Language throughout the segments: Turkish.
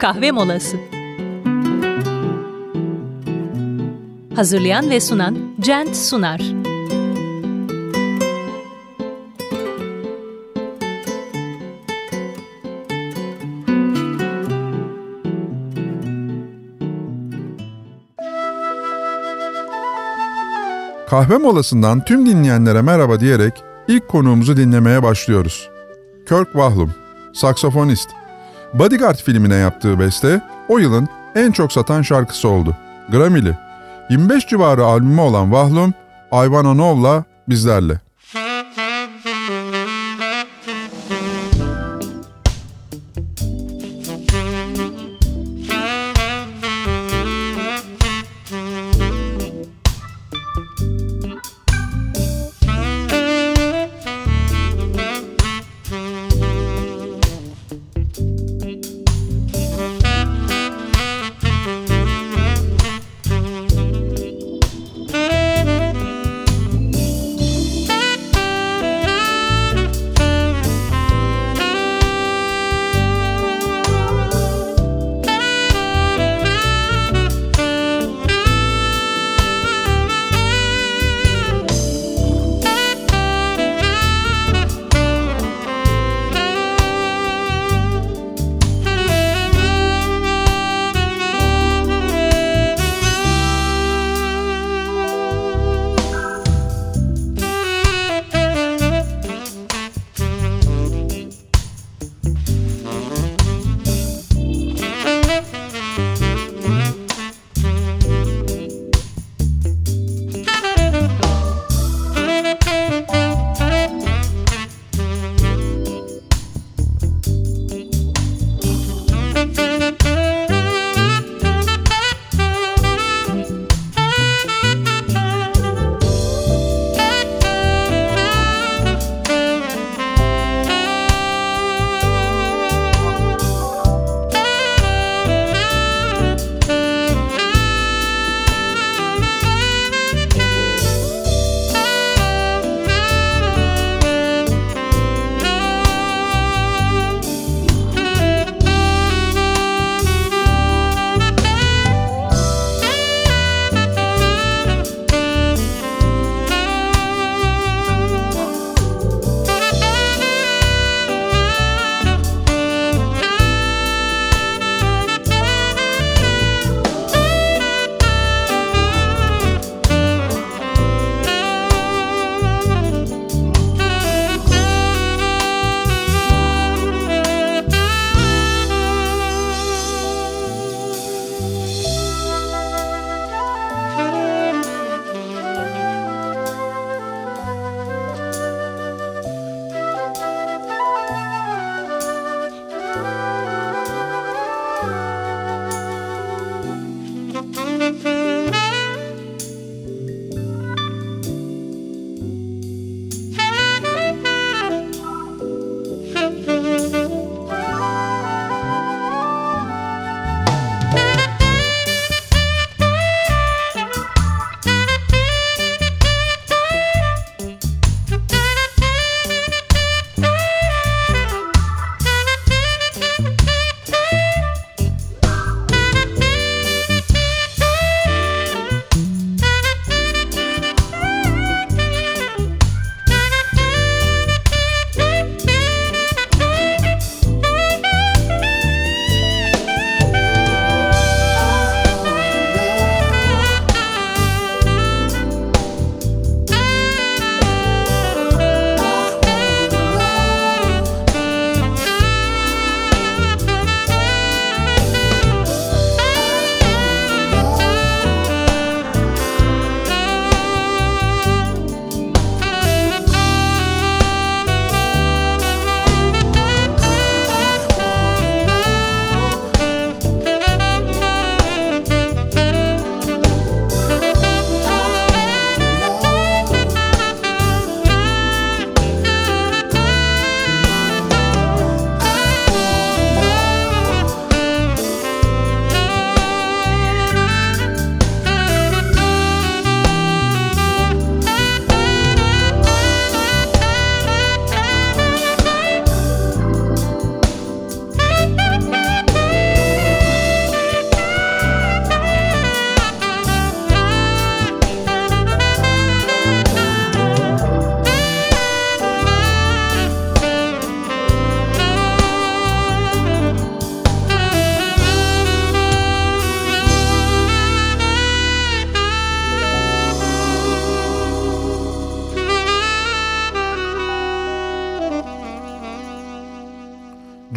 kahve molası. Hazırlayan ve sunan Cent Sunar. Kahve molasından tüm dinleyenlere merhaba diyerek ilk konuğumuzu dinlemeye başlıyoruz. Kirk Wahlum, saksafonist. Bodyguard filmine yaptığı beste o yılın en çok satan şarkısı oldu. Grammy'li. 25 civarı albümü olan Wahlum, I Wanna Know'la bizlerle.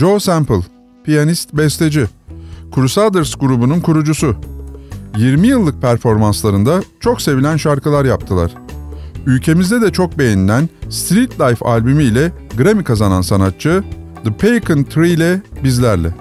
Joe Sample, piyanist, besteci. Crusaders grubunun kurucusu. 20 yıllık performanslarında çok sevilen şarkılar yaptılar. Ülkemizde de çok beğenilen Street Life albümü ile Grammy kazanan sanatçı The Pecan Tree ile bizlerle.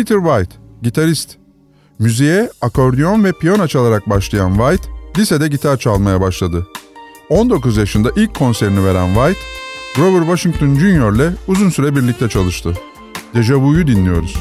Peter White, gitarist. Müziğe akordeon ve piyano çalarak başlayan White, lisede gitar çalmaya başladı. 19 yaşında ilk konserini veren White, Grover Washington Jr. ile uzun süre birlikte çalıştı. Deja Vu'yu dinliyoruz.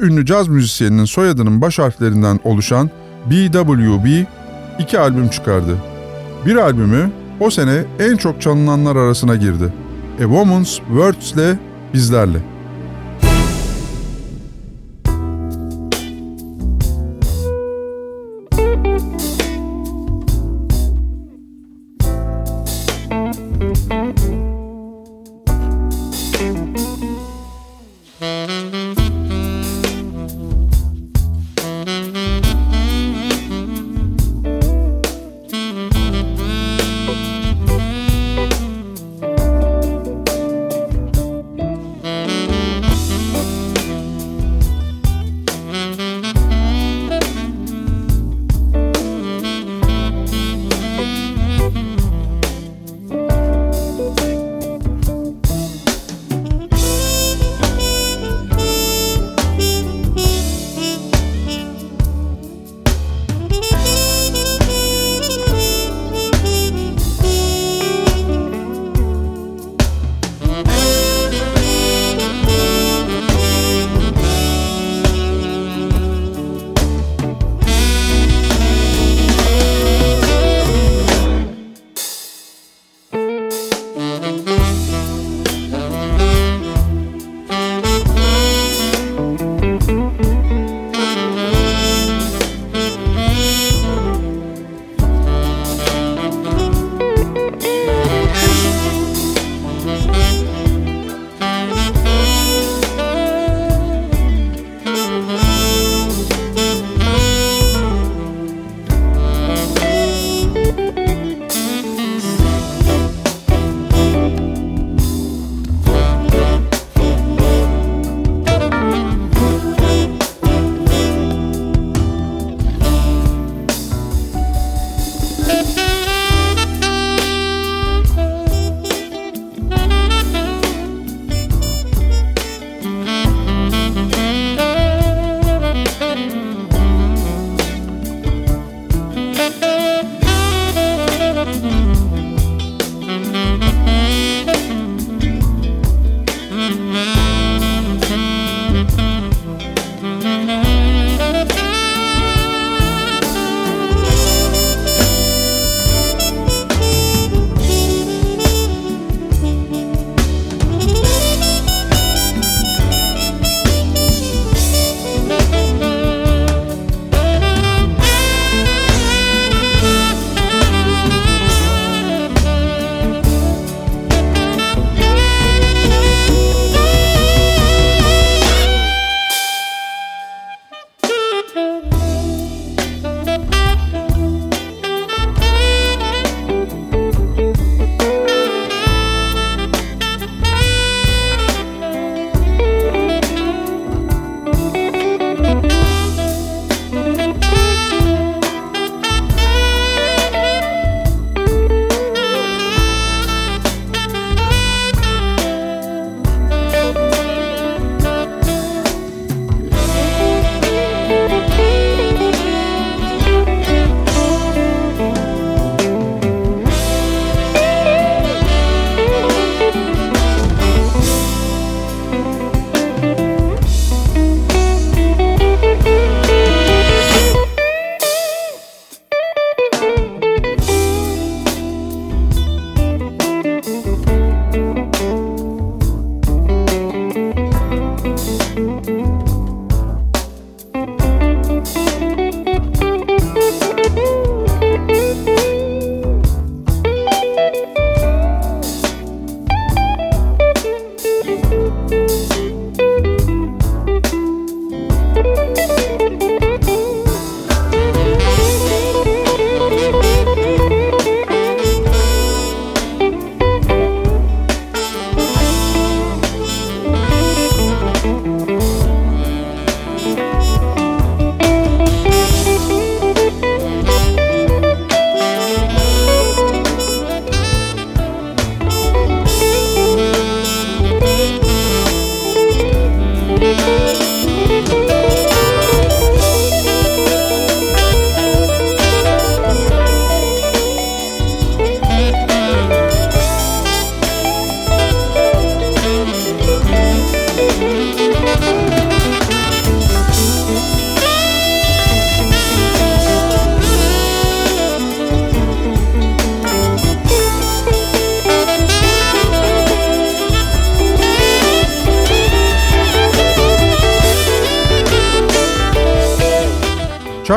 Ünlü caz müzisyeninin soyadının baş harflerinden oluşan BWB iki albüm çıkardı. Bir albümü o sene en çok çalınanlar arasına girdi. A Woman's Words ile bizlerle.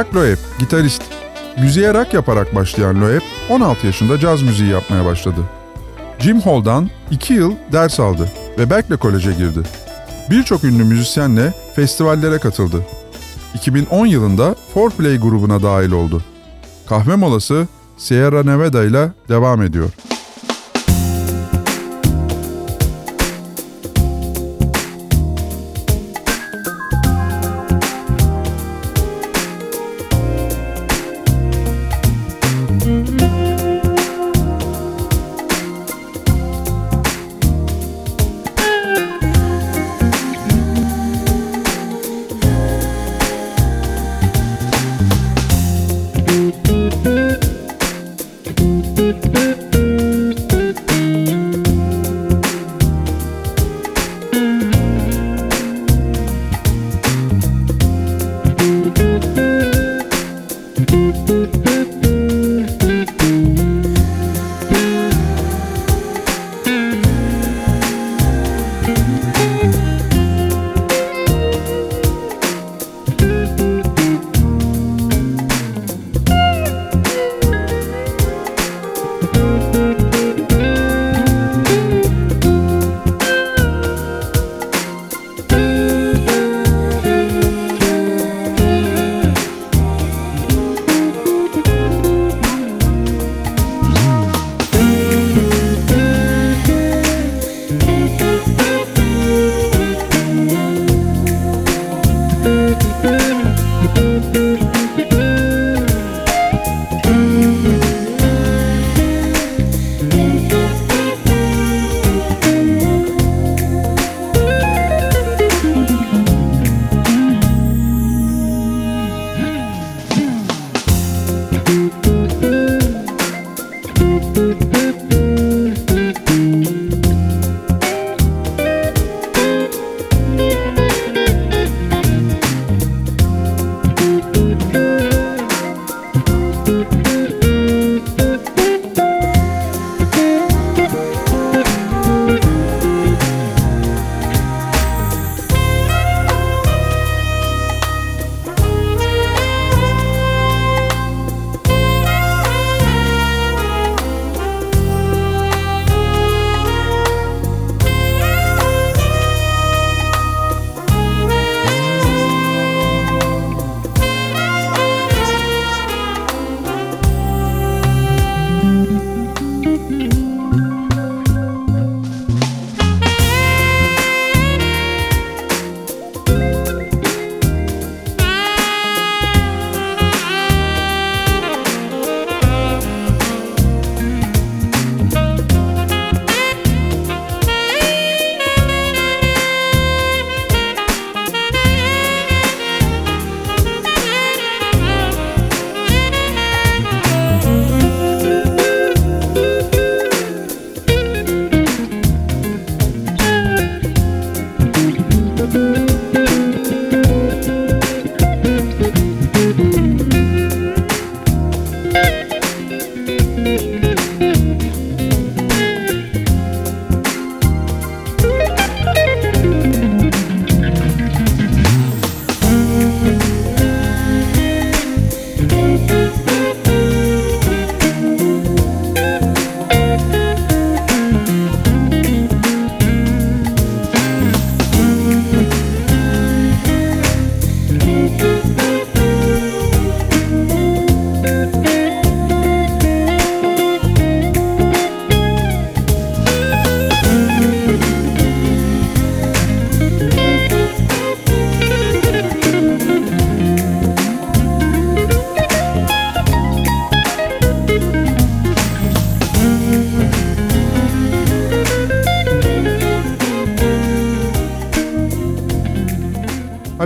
Chuck Loeb, gitarist. Müziğe rock yaparak başlayan Loeb, 16 yaşında caz müziği yapmaya başladı. Jim Hall'dan 2 yıl ders aldı ve Berklee Kolej'e girdi. Birçok ünlü müzisyenle festivallere katıldı. 2010 yılında Fourplay grubuna dahil oldu. Kahve molası Sierra Nevada ile devam ediyor.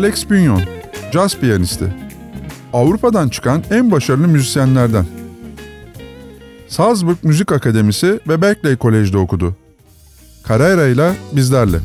Alex Pignon, caz piyanisti. Avrupa'dan çıkan en başarılı müzisyenlerden. Salzburg Müzik Akademisi ve Berkeley Kolej'de okudu. Carrera ile bizlerle.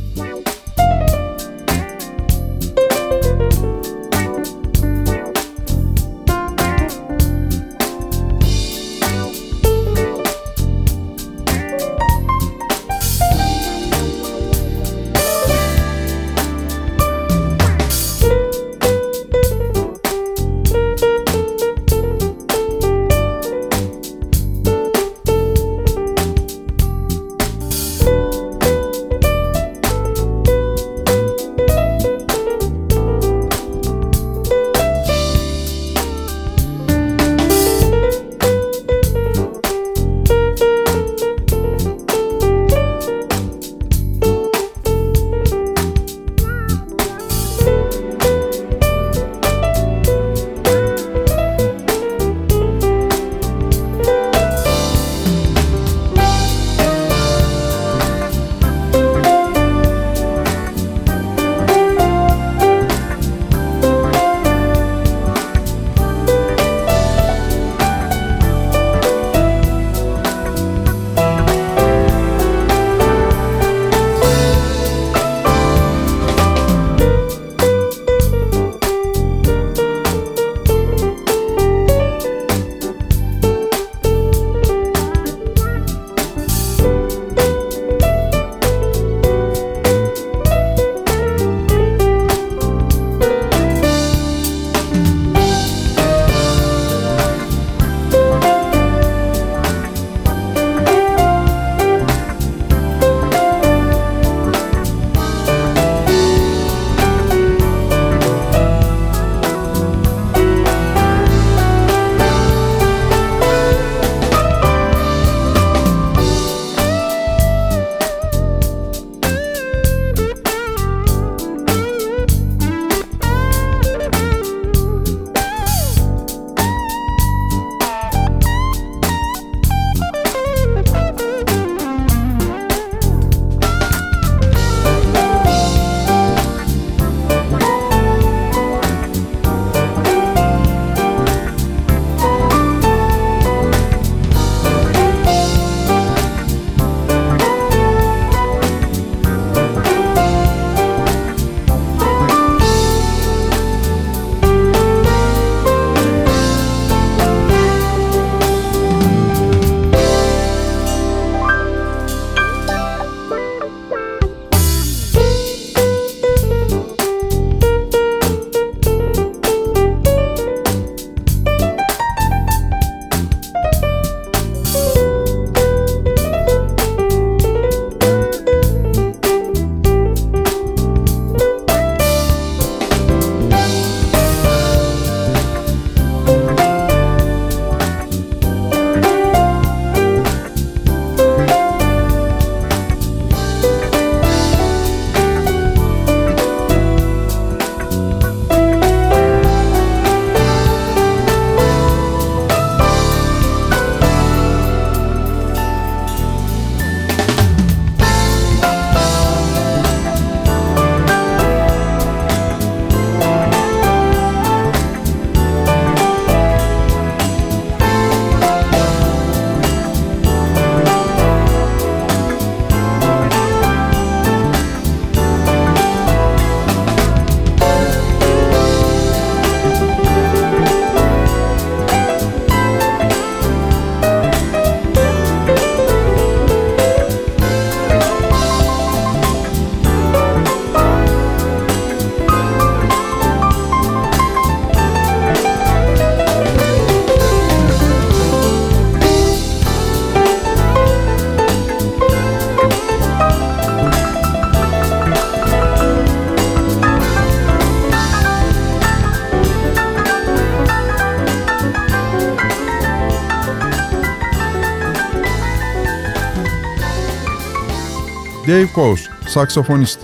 Dave Coase, saksafonist.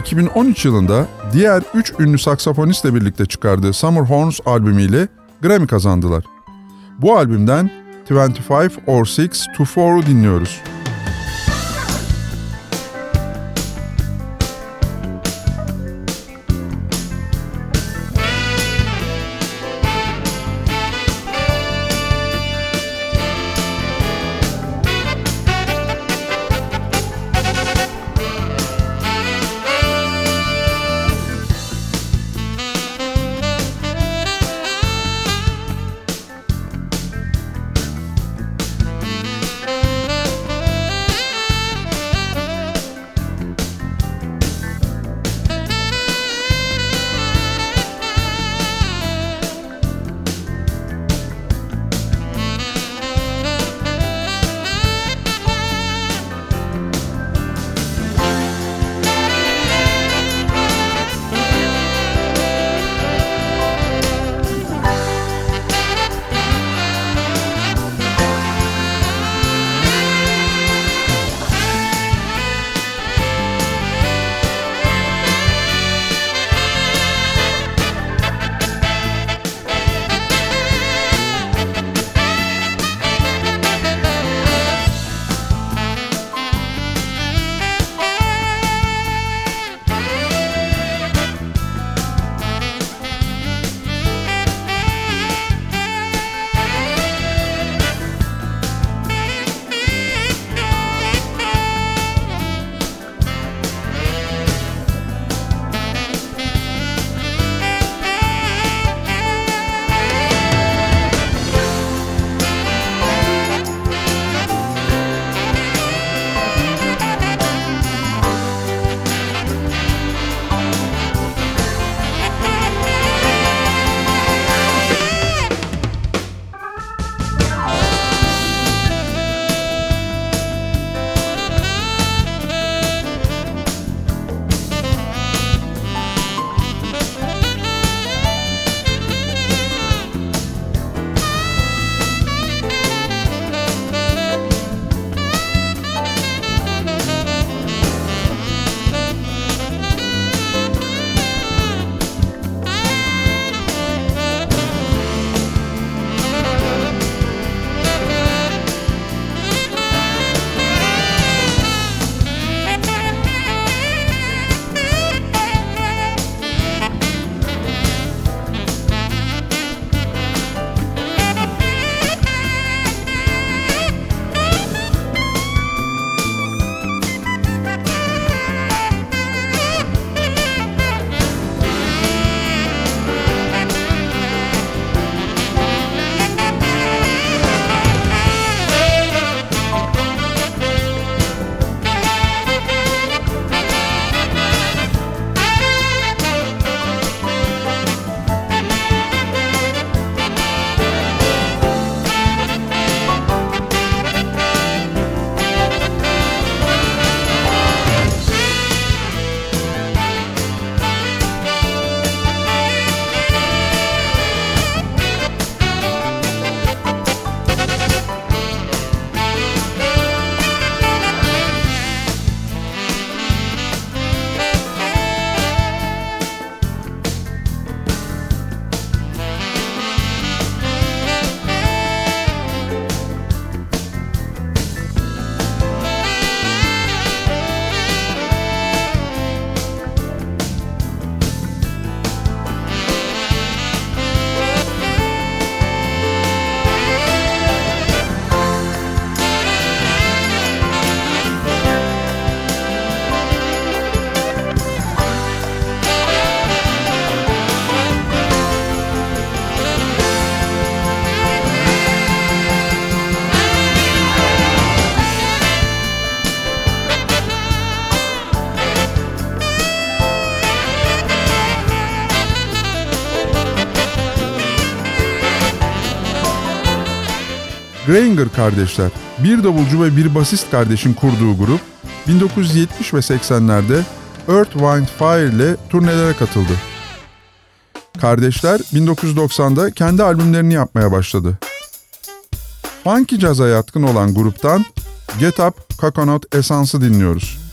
2013 yılında diğer 3 ünlü saksafonistle birlikte çıkardığı Summer Horns albümüyle Grammy kazandılar. Bu albümden 25 or 6 to 4'u dinliyoruz. Grainger kardeşler, bir davulcu ve bir basist kardeşin kurduğu grup, 1970 ve 80'lerde Earth, Wind, Fire ile turnelere katıldı. Kardeşler 1990'da kendi albümlerini yapmaya başladı. Funky caza yatkın olan gruptan Get Up Coconut Essence'ı dinliyoruz.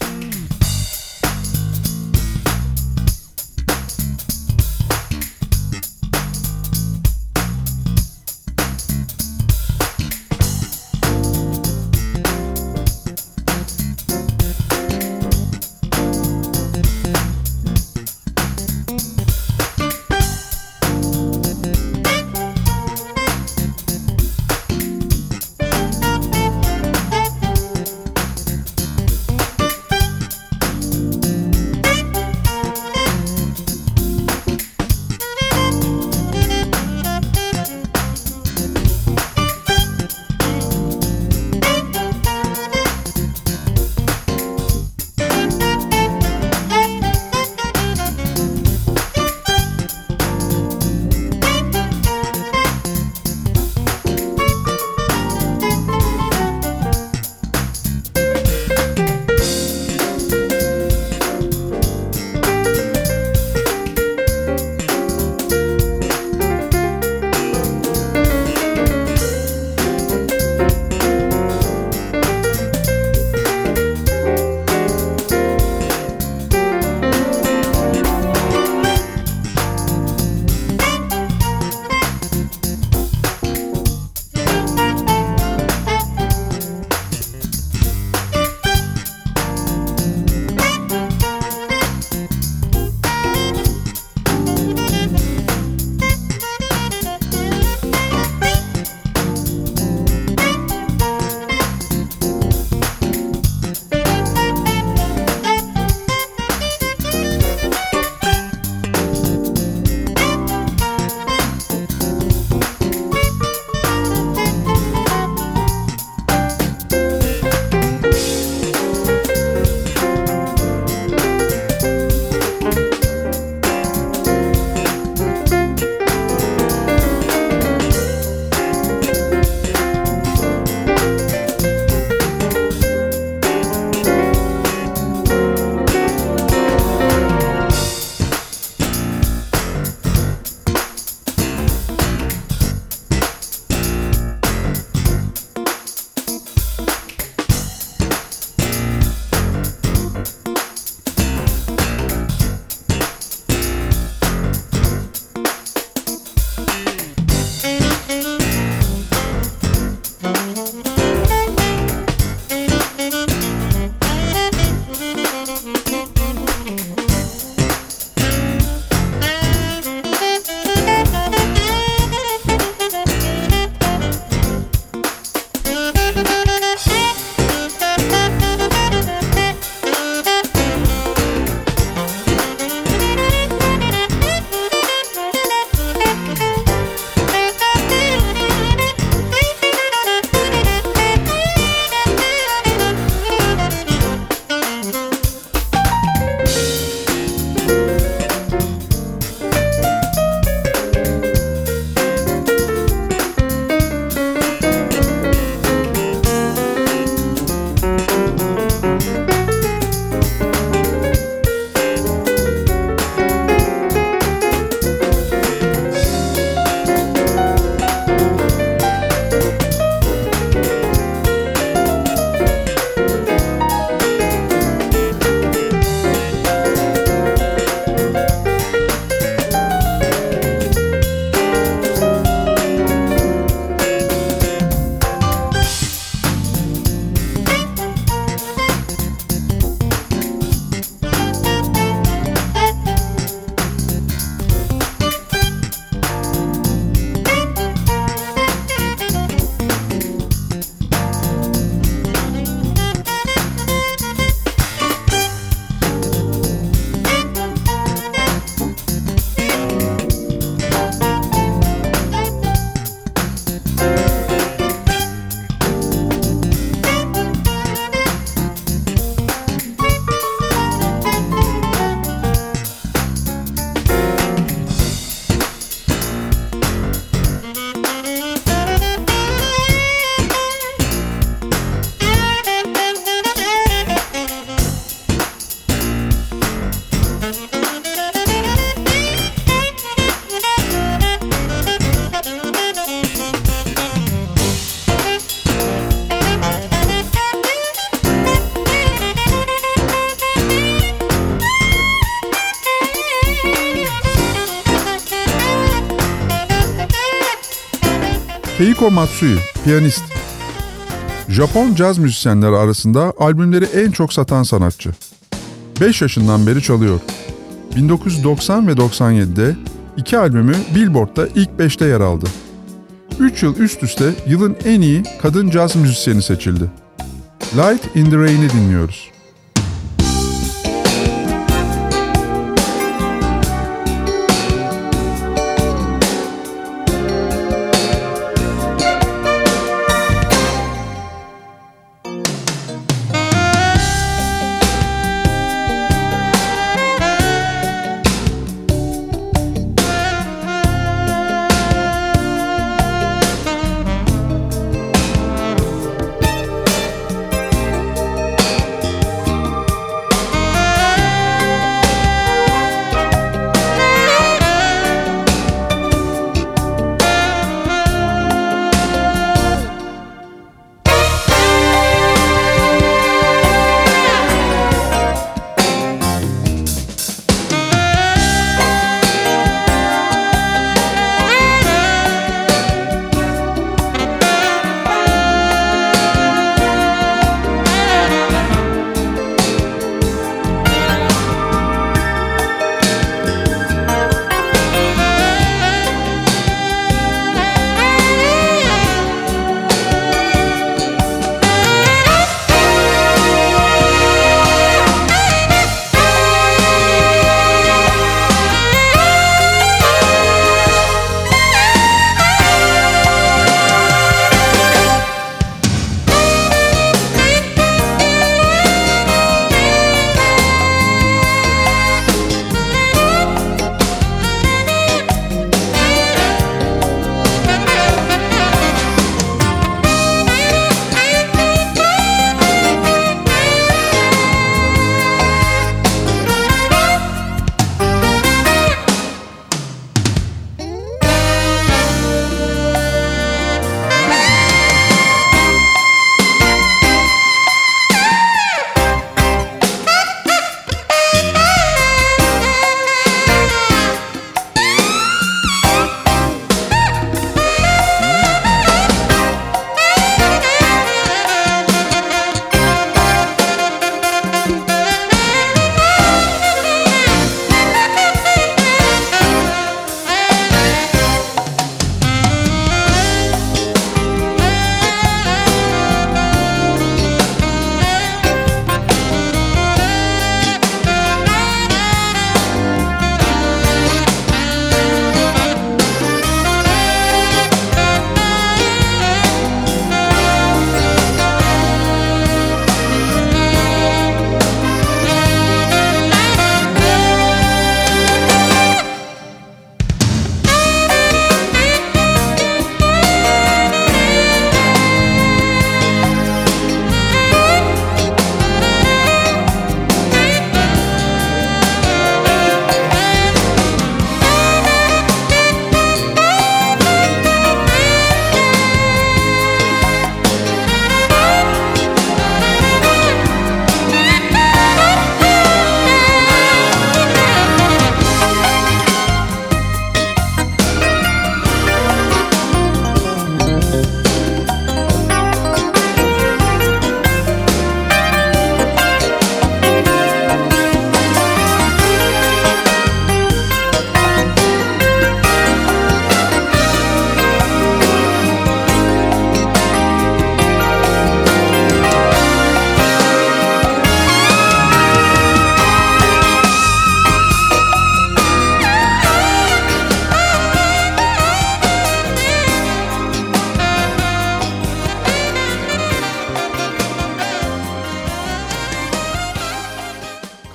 Keiko Matsui, piyanist. Japon caz müzisyenleri arasında albümleri en çok satan sanatçı. 5 yaşından beri çalıyor. 1990 ve 97'de iki albümü Billboard'da ilk 5'te yer aldı. 3 yıl üst üste yılın en iyi kadın caz müzisyeni seçildi. Light in the Rain'i dinliyoruz.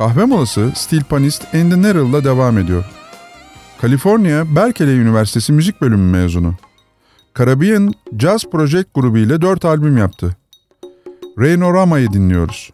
Kahve molası Steel Panist Andy Nerrell'la devam ediyor. Kaliforniya Berkeley Üniversitesi Müzik Bölümü mezunu. Caribbean Jazz Project grubu ile 4 albüm yaptı. Reynorama'yı dinliyoruz.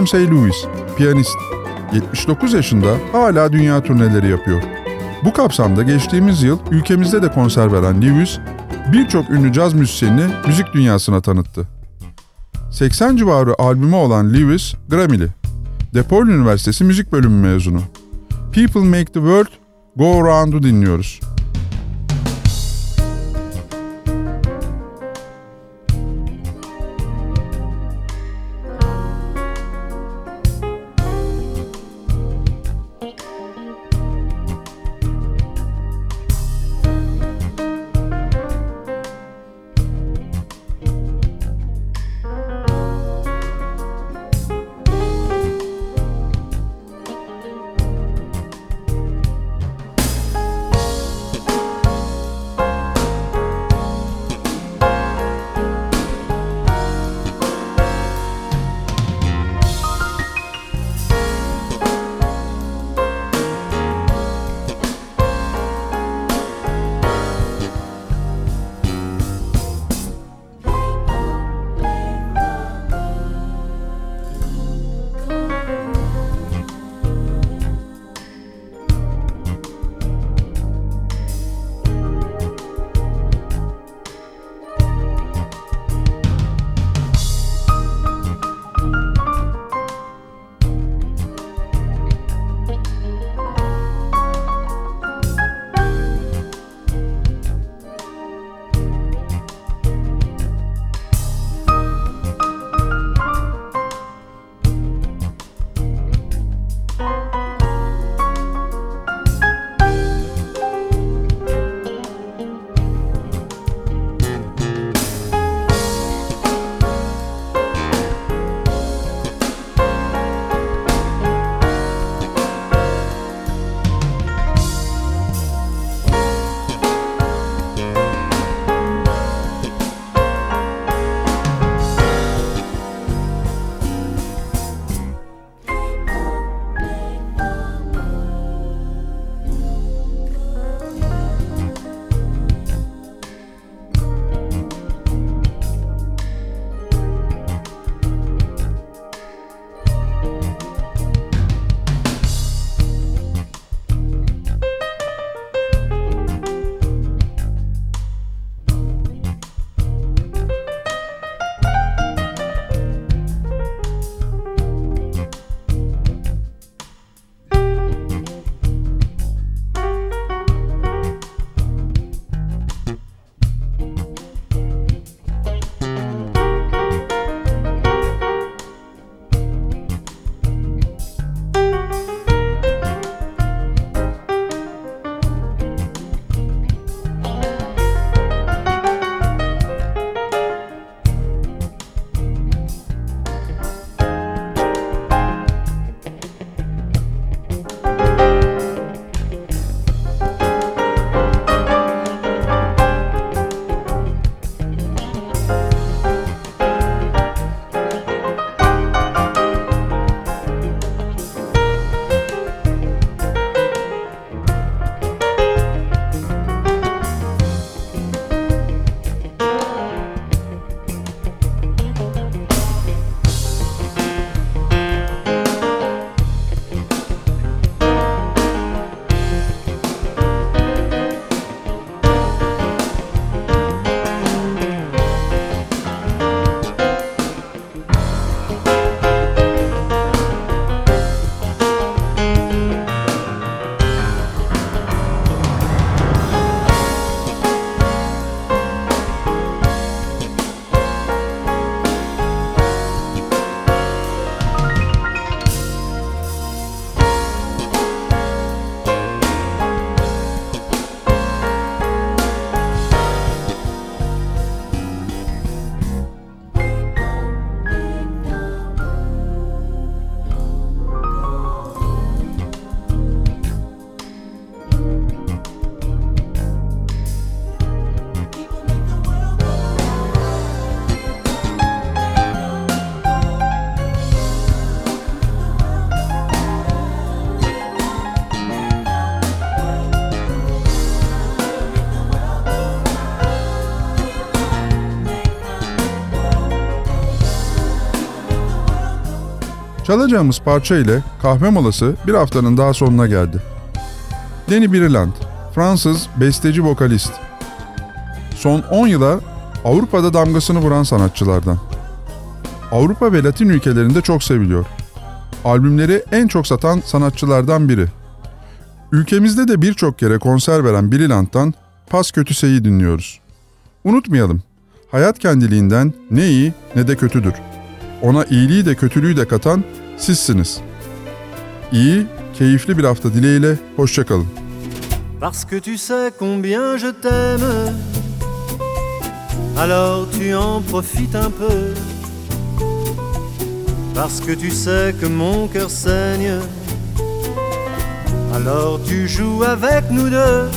Ramsey Lewis, piyanist. 79 yaşında hala dünya turneleri yapıyor. Bu kapsamda geçtiğimiz yıl ülkemizde de konser veren Lewis, birçok ünlü caz müzisyenini müzik dünyasına tanıttı. 80 civarı albümü olan Lewis, Grammy'li. DePaul Üniversitesi Müzik Bölümü mezunu. People Make the World, Go Around'u dinliyoruz. Çalacağımız parça ile kahve molası bir haftanın daha sonuna geldi. Danny Brilland, Fransız besteci vokalist. Son 10 yıla Avrupa'da damgasını vuran sanatçılardan. Avrupa ve Latin ülkelerinde çok seviliyor. Albümleri en çok satan sanatçılardan biri. Ülkemizde de birçok kere konser veren Brilland'dan Pas Kötüse'yi dinliyoruz. Unutmayalım, hayat kendiliğinden ne iyi ne de kötüdür. Ona iyiliği de kötülüğü de katan sizsiniz. İyi, keyifli bir hafta dileğiyle. Parce que tu sais combien je t'aime, alors tu en profites un peu. Parce que tu sais que mon cœur saigne, alors tu joues avec nous deux.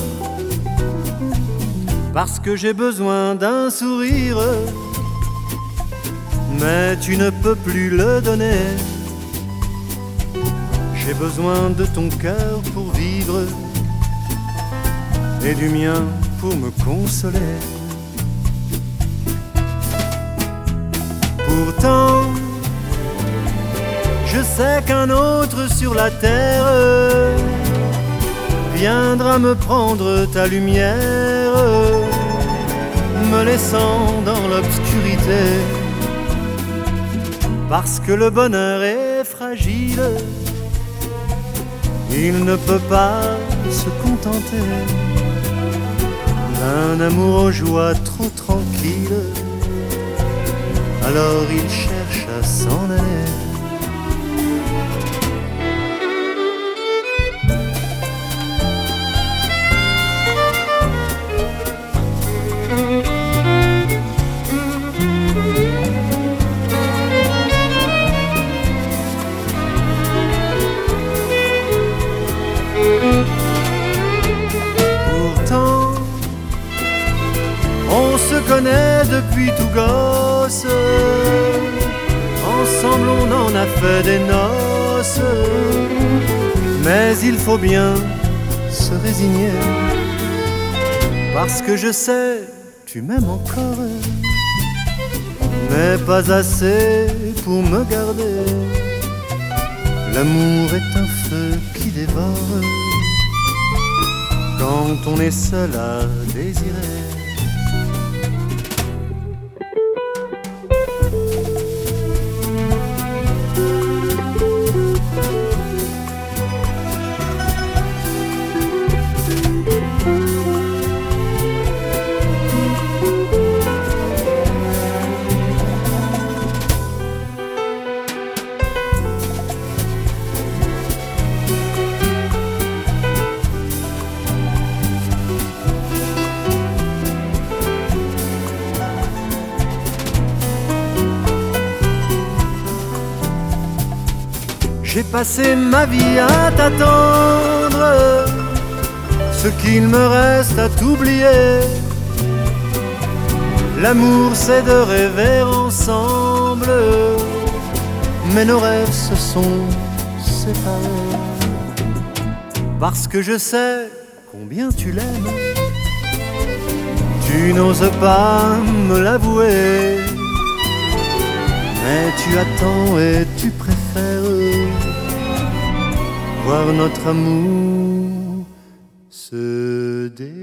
Parce que j'ai besoin d'un sourire, mais tu ne peux plus le donner. J'ai besoin de ton cœur pour vivre et du mien pour me consoler. Pourtant, je sais qu'un autre sur la terre viendra me prendre ta lumière, me laissant dans l'obscurité. Parce que le bonheur est fragile, il ne peut pas se contenter d'un amour aux joies trop tranquille. Alors il cherche à s'en aller. Depuis tout gosse. Ensemble, on en a fait des noces. Mais il faut bien se résigner. Parce que je sais, tu m'aimes encore. Mais pas assez pour me garder. L'amour est un feu qui dévore quand on est seul à désirer. Passé ma vie à t'attendre, ce qu'il me reste à t'oublier. L'amour c'est de rêver ensemble, mais nos rêves se sont séparés. Parce que je sais combien tu l'aimes, tu n'oses pas me l'avouer. Mais tu attends et voir notre amour se déchirer.